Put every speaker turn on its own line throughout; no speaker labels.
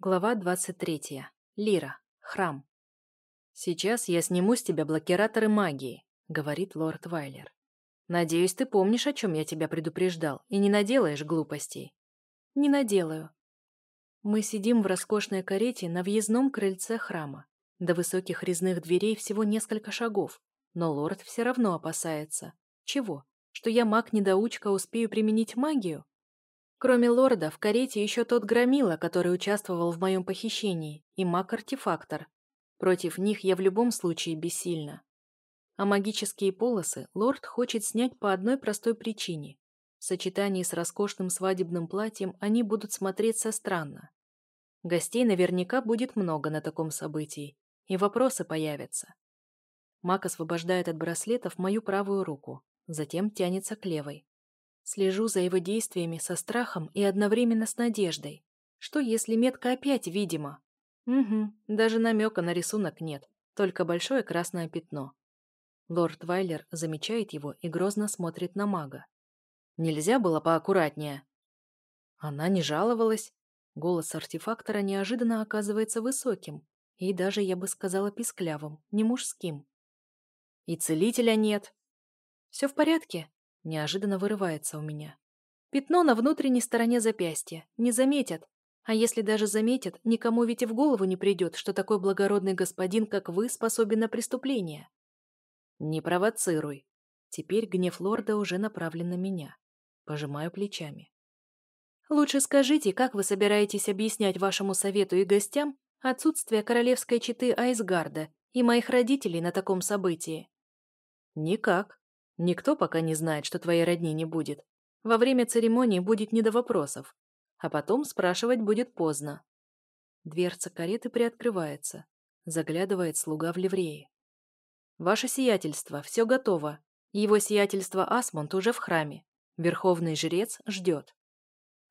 Глава 23. Лира. Храм. «Сейчас я сниму с тебя блокираторы магии», — говорит лорд Вайлер. «Надеюсь, ты помнишь, о чем я тебя предупреждал, и не наделаешь глупостей». «Не наделаю». Мы сидим в роскошной карете на въездном крыльце храма. До высоких резных дверей всего несколько шагов, но лорд все равно опасается. Чего? Что я маг-недоучка успею применить магию? Кроме лорда, в карете еще тот громила, который участвовал в моем похищении, и маг-артефактор. Против них я в любом случае бессильна. А магические полосы лорд хочет снять по одной простой причине. В сочетании с роскошным свадебным платьем они будут смотреться странно. Гостей наверняка будет много на таком событии, и вопросы появятся. Маг освобождает от браслетов мою правую руку, затем тянется к левой. Слежу за его действиями со страхом и одновременно с надеждой. Что, если метка опять видима? Угу, даже намека на рисунок нет, только большое красное пятно. Лорд Вайлер замечает его и грозно смотрит на мага. Нельзя было поаккуратнее. Она не жаловалась. Голос артефактора неожиданно оказывается высоким и даже, я бы сказала, писклявым, не мужским. И целителя нет. Все в порядке? Неожиданно вырывается у меня. Пятно на внутренней стороне запястья. Не заметят. А если даже заметят, никому ведь и в голову не придет, что такой благородный господин, как вы, способен на преступление. Не провоцируй. Теперь гнев лорда уже направлен на меня. Пожимаю плечами. Лучше скажите, как вы собираетесь объяснять вашему совету и гостям отсутствие королевской четы Айсгарда и моих родителей на таком событии? Никак. Никто пока не знает, что твоей родни не будет. Во время церемонии будет не до вопросов. А потом спрашивать будет поздно. Дверца кареты приоткрывается. Заглядывает слуга в ливрее. «Ваше сиятельство, все готово. Его сиятельство Асмунд уже в храме. Верховный жрец ждет».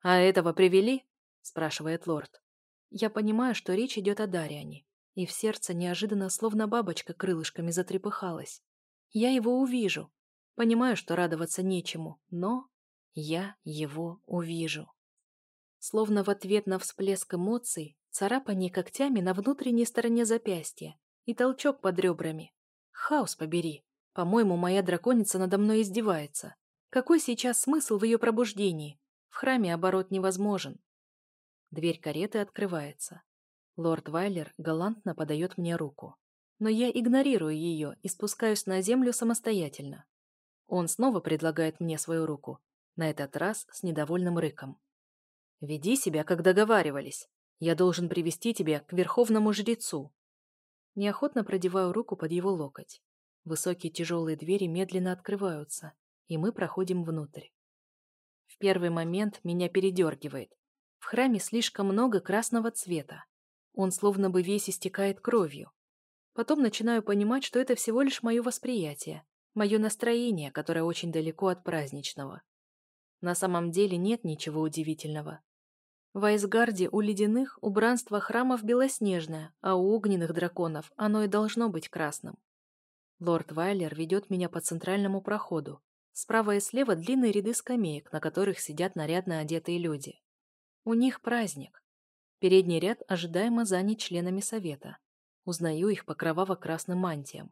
«А этого привели?» – спрашивает лорд. Я понимаю, что речь идет о Дариане, и в сердце неожиданно, словно бабочка крылышками затрепыхалась. Я его увижу, Понимаю, что радоваться нечему, но я его увижу. Словно в ответ на всплеск эмоций, царапание когтями на внутренней стороне запястья и толчок под ребрами. Хаос побери. По-моему, моя драконица надо мной издевается. Какой сейчас смысл в ее пробуждении? В храме оборот невозможен. Дверь кареты открывается. Лорд Вайлер галантно подает мне руку. Но я игнорирую ее и спускаюсь на землю самостоятельно. Он снова предлагает мне свою руку, на этот раз с недовольным рыком. «Веди себя, как договаривались. Я должен привести тебя к верховному жрецу». Неохотно продеваю руку под его локоть. Высокие тяжелые двери медленно открываются, и мы проходим внутрь. В первый момент меня передергивает. В храме слишком много красного цвета. Он словно бы весь истекает кровью. Потом начинаю понимать, что это всего лишь мое восприятие, Мое настроение, которое очень далеко от праздничного. На самом деле нет ничего удивительного. В Айсгарде у ледяных убранство храмов белоснежное, а у огненных драконов оно и должно быть красным. Лорд Вайлер ведет меня по центральному проходу. Справа и слева длинные ряды скамеек, на которых сидят нарядно одетые люди. У них праздник. Передний ряд ожидаемо занят членами совета. Узнаю их по кроваво-красным мантиям.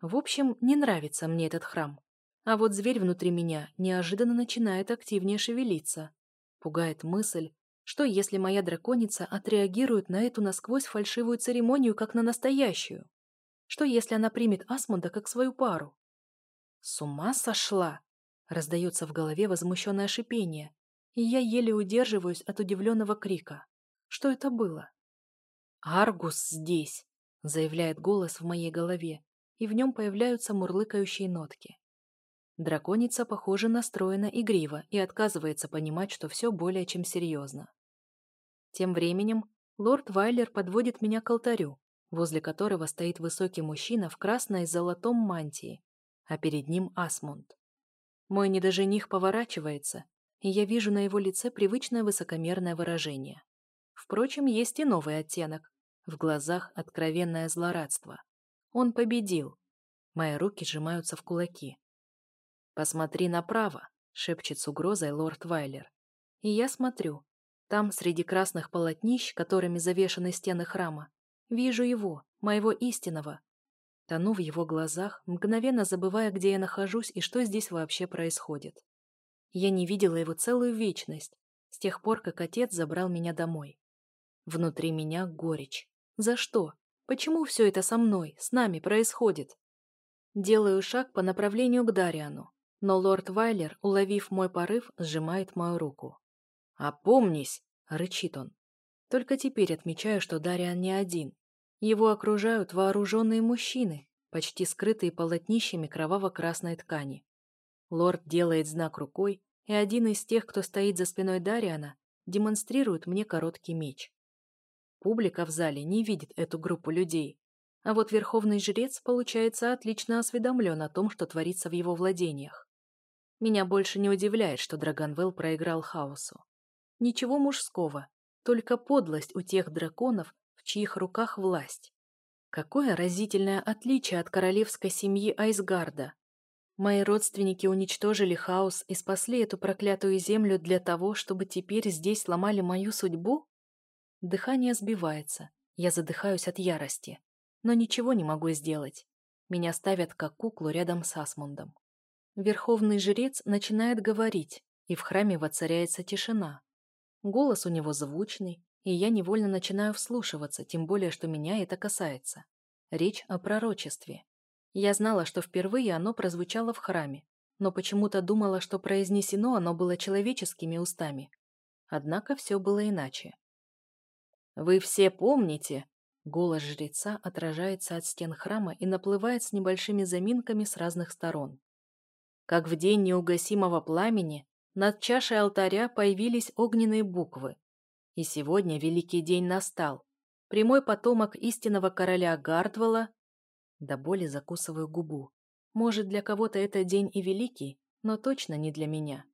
В общем, не нравится мне этот храм. А вот зверь внутри меня неожиданно начинает активнее шевелиться. Пугает мысль, что если моя драконица отреагирует на эту насквозь фальшивую церемонию как на настоящую? Что если она примет Асмунда как свою пару? С ума сошла! Раздается в голове возмущенное шипение, и я еле удерживаюсь от удивленного крика. Что это было? «Аргус здесь!» — заявляет голос в моей голове, и в нем появляются мурлыкающие нотки. Драконица, похоже, настроена игриво и отказывается понимать, что все более чем серьезно. Тем временем лорд Вайлер подводит меня к алтарю, возле которого стоит высокий мужчина в красной с золотом мантии, а перед ним Асмунд. Мой недожених поворачивается, и я вижу на его лице привычное высокомерное выражение. Впрочем, есть и новый оттенок. В глазах откровенное злорадство. Он победил. Мои руки сжимаются в кулаки. «Посмотри направо», — шепчет с угрозой лорд Вайлер. И я смотрю. Там, среди красных полотнищ, которыми завешаны стены храма, вижу его, моего истинного. Тону в его глазах, мгновенно забывая, где я нахожусь и что здесь вообще происходит. Я не видела его целую вечность, с тех пор, как отец забрал меня домой. Внутри меня горечь. За что? Почему все это со мной, с нами происходит? Делаю шаг по направлению к Дариану, но лорд Вайлер, уловив мой порыв, сжимает мою руку. «Опомнись!» — рычит он. Только теперь отмечаю, что Дариан не один. Его окружают вооруженные мужчины, почти скрытые полотнищами кроваво-красной ткани. Лорд делает знак рукой, и один из тех, кто стоит за спиной Дариана, демонстрирует мне короткий меч. Публика в зале не видит эту группу людей, а вот верховный жрец, получается, отлично осведомлен о том, что творится в его владениях. Меня больше не удивляет, что Драгонвелл проиграл хаосу. Ничего мужского, только подлость у тех драконов, в чьих руках власть. Какое разительное отличие от королевской семьи Айсгарда. Мои родственники уничтожили хаос и спасли эту проклятую землю для того, чтобы теперь здесь сломали мою судьбу? Дыхание сбивается. Я задыхаюсь от ярости. Но ничего не могу сделать. Меня ставят как куклу рядом с Асмундом. Верховный жрец начинает говорить, и в храме воцаряется тишина. Голос у него звучный, и я невольно начинаю вслушиваться, тем более, что меня это касается. Речь о пророчестве. Я знала, что впервые оно прозвучало в храме, но почему-то думала, что произнесено оно было человеческими устами. Однако все было иначе. «Вы все помните?» Голос жреца отражается от стен храма и наплывает с небольшими заминками с разных сторон. Как в день неугасимого пламени над чашей алтаря появились огненные буквы. И сегодня великий день настал. Прямой потомок истинного короля Гардвала... До боли закусываю губу. Может, для кого-то это день и великий, но точно не для меня.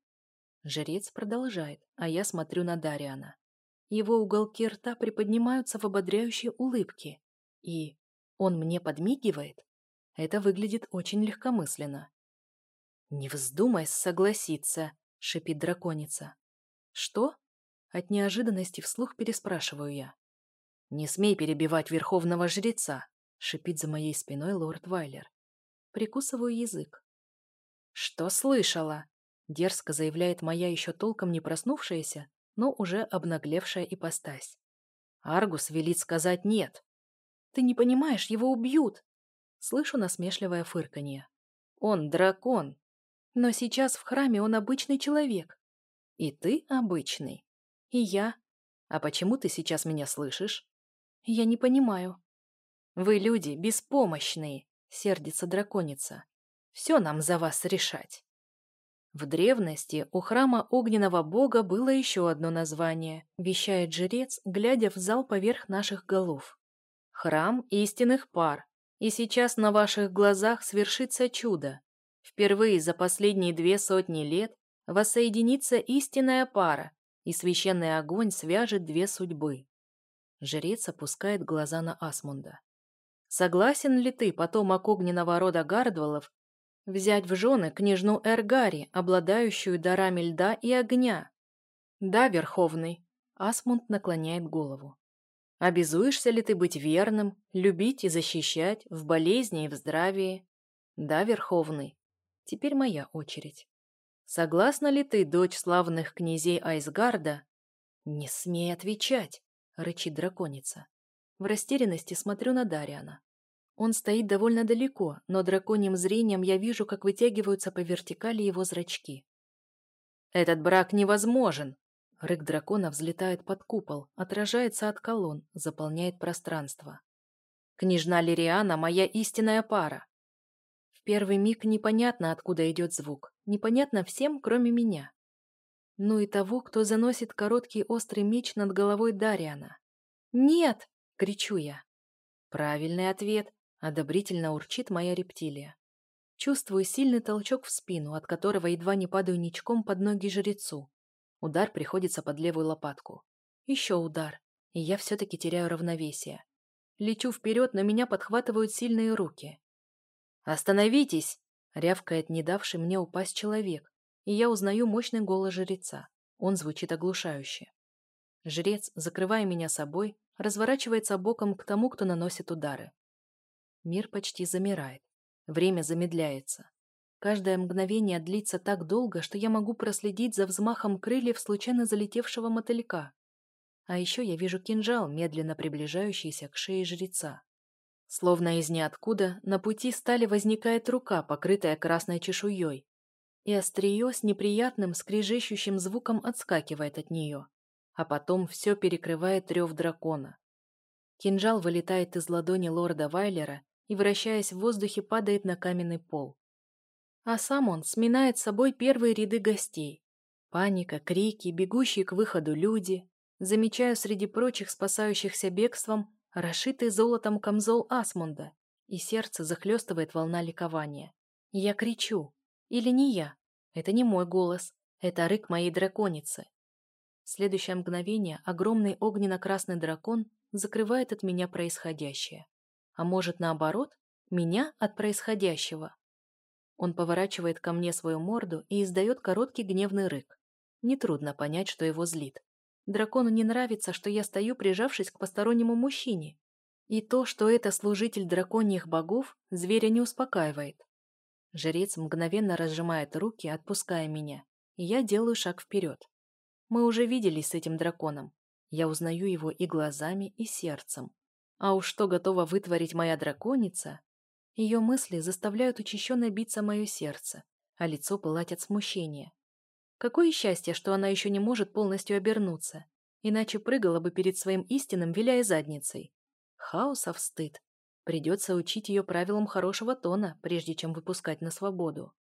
Жрец продолжает, а я смотрю на Дариана. Его уголки рта приподнимаются в ободряющей улыбке. И он мне подмигивает? Это выглядит очень легкомысленно. «Не вздумай согласиться», — шипит драконица. «Что?» От неожиданности вслух переспрашиваю я. «Не смей перебивать верховного жреца», — шипит за моей спиной лорд Вайлер. Прикусываю язык. «Что слышала?» — дерзко заявляет моя еще толком не проснувшаяся, но уже обнаглевшая ипостась. Аргус велит сказать «нет». «Ты не понимаешь, его убьют!» Слышу насмешливое фырканье. «Он дракон!» Но сейчас в храме он обычный человек. И ты обычный. И я. А почему ты сейчас меня слышишь? Я не понимаю. Вы люди беспомощные, сердится драконица. Все нам за вас решать. В древности у храма огненного бога было еще одно название, вещает жрец, глядя в зал поверх наших голов. Храм истинных пар, и сейчас на ваших глазах свершится чудо. Впервые за последние две сотни лет воссоединится истинная пара, и священный огонь свяжет две судьбы. Жрец опускает глаза на Асмунда. Согласен ли ты, потомок огненного рода Гардвалов, взять в жены княжну Эргари, обладающую дарами льда и огня? Да, Верховный. Асмунд наклоняет голову. Обязуешься ли ты быть верным, любить и защищать в болезни и в здравии? Да, Верховный. Теперь моя очередь. Согласна ли ты, дочь славных князей Айсгарда? Не смей отвечать, рычит драконица. В растерянности смотрю на Дариана. Он стоит довольно далеко, но драконьим зрением я вижу, как вытягиваются по вертикали его зрачки. «Этот брак невозможен!» Рык дракона взлетает под купол, отражается от колонн, заполняет пространство. «Княжна Лириана – моя истинная пара первый миг непонятно, откуда идет звук. Непонятно всем, кроме меня. Ну и того, кто заносит короткий острый меч над головой Дариана. «Нет!» — кричу я. Правильный ответ. Одобрительно урчит моя рептилия. Чувствую сильный толчок в спину, от которого едва не падаю ничком под ноги жрецу. Удар приходится под левую лопатку. Еще удар, и я все-таки теряю равновесие. Лечу вперед, но меня подхватывают сильные руки. «Остановитесь!» — рявкает не давший мне упасть человек, и я узнаю мощный голос жреца. Он звучит оглушающе. Жрец, закрывая меня собой, разворачивается боком к тому, кто наносит удары. Мир почти замирает. Время замедляется. Каждое мгновение длится так долго, что я могу проследить за взмахом крыльев случайно залетевшего мотылька. А еще я вижу кинжал, медленно приближающийся к шее жреца. Словно из ниоткуда на пути стали возникает рука, покрытая красной чешуей, и острие с неприятным скрежещущим звуком отскакивает от нее, а потом все перекрывает рев дракона. Кинжал вылетает из ладони лорда Вайлера и, вращаясь в воздухе, падает на каменный пол. А сам он сминает с собой первые ряды гостей. Паника, крики, бегущие к выходу люди. Замечаю среди прочих спасающихся бегством расшитый золотом камзол Асмунда, и сердце захлестывает волна ликования. Я кричу. Или не я. Это не мой голос. Это рык моей драконицы. В следующее мгновение огромный огненно-красный дракон закрывает от меня происходящее. А может, наоборот, меня от происходящего. Он поворачивает ко мне свою морду и издает короткий гневный рык. Нетрудно понять, что его злит. Дракону не нравится, что я стою, прижавшись к постороннему мужчине. И то, что это служитель драконьих богов, зверя не успокаивает. Жрец мгновенно разжимает руки, отпуская меня, и я делаю шаг вперед. Мы уже виделись с этим драконом. Я узнаю его и глазами, и сердцем. А уж что готова вытворить моя драконица? Ее мысли заставляют учащенно биться мое сердце, а лицо пылать от смущения. Какое счастье, что она еще не может полностью обернуться, иначе прыгала бы перед своим истинным, виляя задницей. Хаосов стыд. Придется учить ее правилам хорошего тона, прежде чем выпускать на свободу.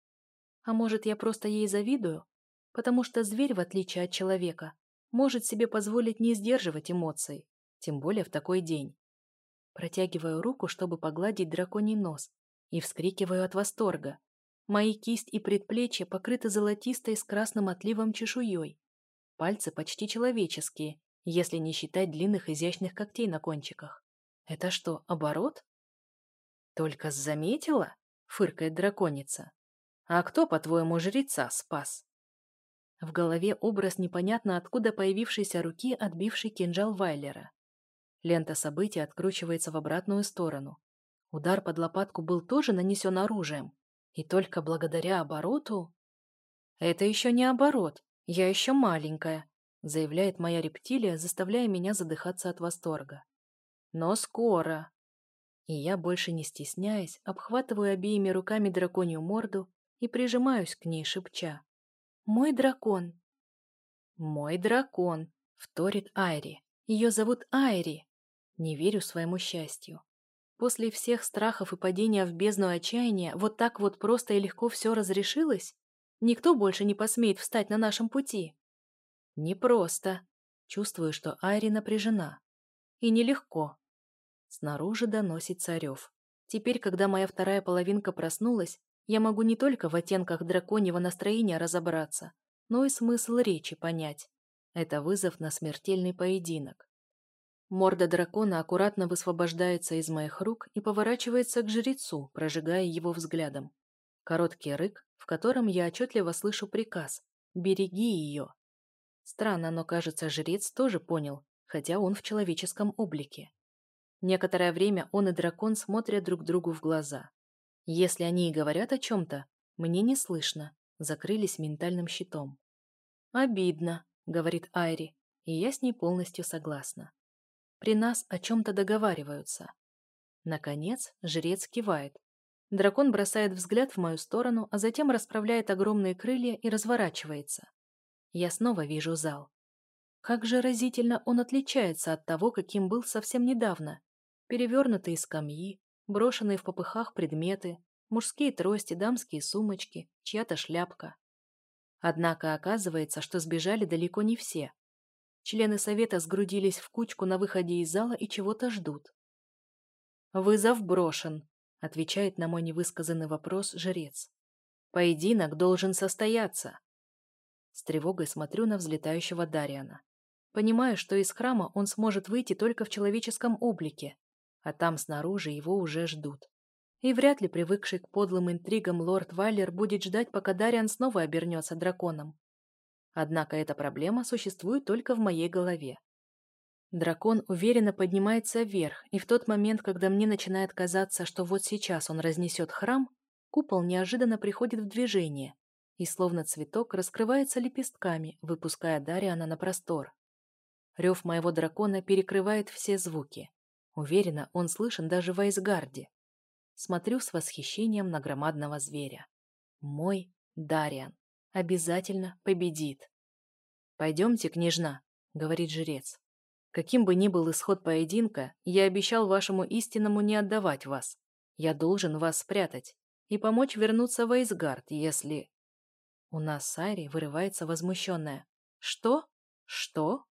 А может, я просто ей завидую? Потому что зверь, в отличие от человека, может себе позволить не сдерживать эмоций, тем более в такой день. Протягиваю руку, чтобы погладить драконий нос, и вскрикиваю от восторга. Мои кисть и предплечья покрыты золотистой с красным отливом чешуей. Пальцы почти человеческие, если не считать длинных изящных когтей на кончиках. Это что, оборот? Только заметила? Фыркает драконица. А кто, по-твоему, жреца спас? В голове образ непонятно откуда появившейся руки, отбивший кинжал Вайлера. Лента событий откручивается в обратную сторону. Удар под лопатку был тоже нанесен оружием, и только благодаря обороту... Это еще не оборот, я еще маленькая, заявляет моя рептилия, заставляя меня задыхаться от восторга. Но скоро. И я, больше не стесняясь, обхватываю обеими руками драконью морду и прижимаюсь к ней, шепча. «Мой дракон!» «Мой дракон!» — вторит Айри. «Ее зовут Айри!» Не верю своему счастью. После всех страхов и падения в бездну отчаяния вот так вот просто и легко все разрешилось? Никто больше не посмеет встать на нашем пути. Непросто. Чувствую, что Айри напряжена. И нелегко. Снаружи доносится рев. Теперь, когда моя вторая половинка проснулась, я могу не только в оттенках драконьего настроения разобраться, но и смысл речи понять. Это вызов на смертельный поединок. Морда дракона аккуратно высвобождается из моих рук и поворачивается к жрецу, прожигая его взглядом. Короткий рык, в котором я отчетливо слышу приказ «Береги ее». Странно, но кажется, жрец тоже понял, хотя он в человеческом облике. Некоторое время он и дракон смотрят друг другу в глаза. Если они и говорят о чем-то, мне не слышно, закрылись ментальным щитом. «Обидно», — говорит Айри, и я с ней полностью согласна. При нас о чем-то договариваются. Наконец, жрец кивает. Дракон бросает взгляд в мою сторону, а затем расправляет огромные крылья и разворачивается. Я снова вижу зал. Как же разительно он отличается от того, каким был совсем недавно. Перевернутые скамьи, брошенные в попыхах предметы, мужские трости, дамские сумочки, чья-то шляпка. Однако оказывается, что сбежали далеко не все. Члены совета сгрудились в кучку на выходе из зала и чего-то ждут. «Вызов брошен», — отвечает на мой невысказанный вопрос жрец. «Поединок должен состояться». С тревогой смотрю на взлетающего Дариана. Понимаю, что из храма он сможет выйти только в человеческом облике, а там снаружи его уже ждут. И вряд ли привыкший к подлым интригам лорд Вайлер будет ждать, пока Дариан снова обернется драконом. Однако эта проблема существует только в моей голове. Дракон уверенно поднимается вверх, и в тот момент, когда мне начинает казаться, что вот сейчас он разнесет храм, купол неожиданно приходит в движение, и словно цветок раскрывается лепестками, выпуская Дариана на простор. Рев моего дракона перекрывает все звуки. Уверена, он слышен даже в Айсгарде. Смотрю с восхищением на громадного зверя. Мой Дариан обязательно победит. «Пойдемте, княжна», — говорит жрец. Каким бы ни был исход поединка, я обещал вашему истинному не отдавать вас. Я должен вас спрятать и помочь вернуться в Эйсгард, если... У нас с Айри вырывается возмущенная. Что? Что?